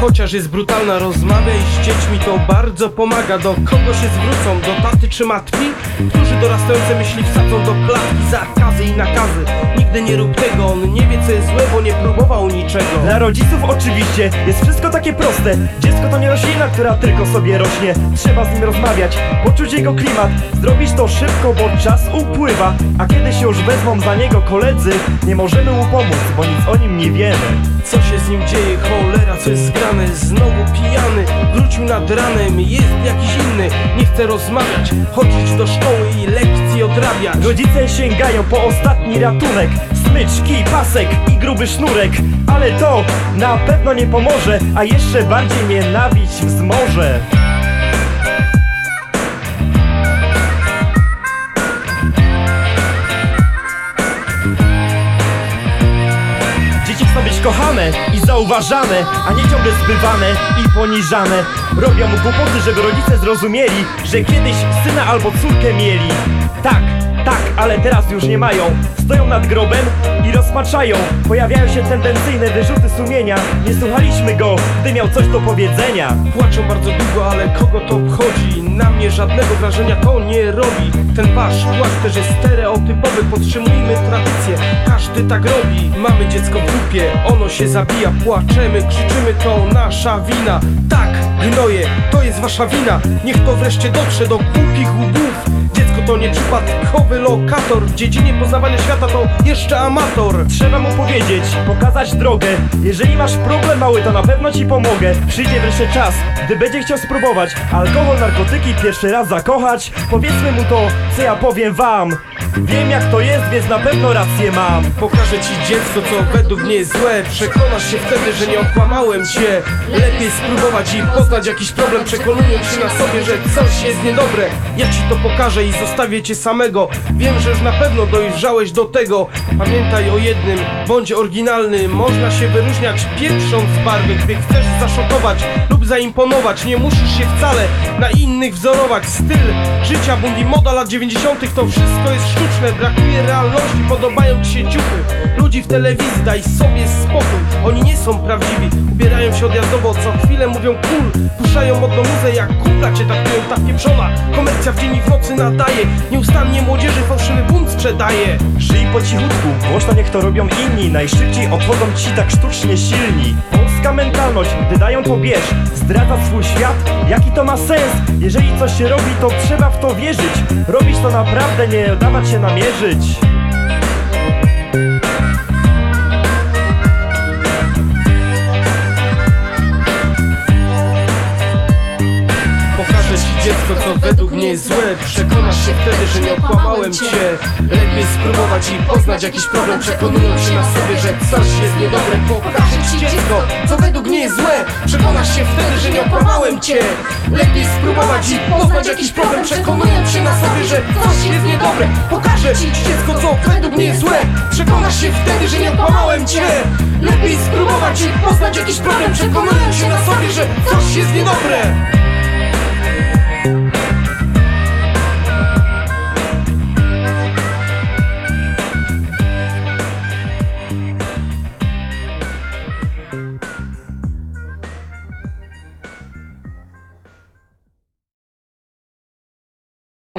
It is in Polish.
Chociaż jest brutalna, rozmawiaj z dziećmi To bardzo pomaga, do kogo się zwrócą? Do taty czy matki? Którzy dorastające myśli wsadzą do klatki Zakazy i nakazy. Nigdy nie rób tego, on nie wie co jest złe Bo nie próbował niczego. Dla rodziców oczywiście jest wszystko takie proste. Dziecko to nie roślina, która tylko sobie rośnie. Trzeba z nim rozmawiać, poczuć jego klimat. Zrobić to szybko, bo czas upływa. A kiedy się już wezmą za niego koledzy Nie możemy mu pomóc, bo nic o nim nie wiemy Co się z nim dzieje, cholera, co jest zgrane Znowu pijany, wrócił nad ranem. Jest jakiś inny, nie chce rozmawiać. Chodzić do szkoły i lekcji odrabiać. Rodzice sięgają po ostatni ratunek. Smyczki, pasek i gruby sznurek. Ale to na pewno nie pomoże A jeszcze bardziej nienawiść wzmoże kochane i zauważane A nie ciągle zbywane i poniżane Robią głupoty, żeby rodzice zrozumieli Że kiedyś syna albo córkę mieli. Tak, tak, ale teraz już nie mają. Stoją nad grobem i rozpaczają. Pojawiają się tendencyjne wyrzuty sumienia. Nie słuchaliśmy go, gdy miał coś do powiedzenia. Płaczą bardzo długo, ale kogo to obchodzi? Na mnie żadnego wrażenia to nie robi. Ten wasz płacz też jest stereotypowy. Podtrzymujmy tradycję, każdy tak robi. Mamy dziecko w dupie, ono się zabija Płaczemy, krzyczymy, to nasza wina. Tak, gnoje, to jest wasza wina. Niech to wreszcie dotrze do głupich łbów. Dziecko to nie przypadkowy lokator. W dziedzinie poznawania świata to jeszcze amator. Trzeba mu powiedzieć, pokazać drogę. Jeżeli masz problem mały, to na pewno ci pomogę. Przyjdzie wreszcie czas, gdy będzie chciał spróbować Alkohol, narkotyki, pierwszy raz zakochać. Powiedzmy mu to, co ja powiem wam Wiem jak to jest, więc na pewno rację mam. Pokażę ci dziecko, co według mnie jest złe. Przekonasz się wtedy, że nie okłamałem cię. Lepiej spróbować i poznać jakiś problem. Przekonując się na sobie, że coś jest niedobre. Ja ci to pokażę i zostawię cię samego. Wiem, że już na pewno dojrzałeś do tego. Pamiętaj o jednym, bądź oryginalny. Można się wyróżniać pieprząc barwy Gdy chcesz zaszokować lub zaimponować. Nie musisz się wcale na innych wzorować. Styl życia, bundi moda lat 90 To wszystko jest sztuczne, brakuje realności Podobają ci się ciuchy Ludzi w telewizji, daj sobie spokój. Oni nie są prawdziwi, ubierają się odjazdowo Co chwilę mówią cool, puszczają modną muzę Jak kupla cię traktują ta pieprzona. Komercja w dzień i w nocy nadaje. Nieustannie młodzieży fałszywy bunt sprzedaje. Żyj po cichutku, głośno niech to robią inni. Najszybciej odchodzą ci tak sztucznie silni. Polska mentalność, gdy dają to bierz. Zdradza swój świat, jaki to ma sens. Jeżeli coś się robi, to trzeba w to wierzyć. Robić to naprawdę, nie dawać się namierzyć jest złe Przekonasz się wtedy, że nie okłamałem cię. Lepiej spróbować i poznać jakiś problem Przekonując się na sobie, że coś jest niedobre. Pokażę ci dziecko, co według mnie jest złe. Przekonasz się wtedy, że nie okłamałem cię. Lepiej spróbować i poznać jakiś problem Przekonując się na sobie, że coś jest niedobre. Pokażę ci dziecko, co według mnie jest złe. Przekonasz się wtedy, że nie okłamałem cię. Lepiej spróbować i poznać jakiś problem Przekonując się na sobie, że coś jest niedobre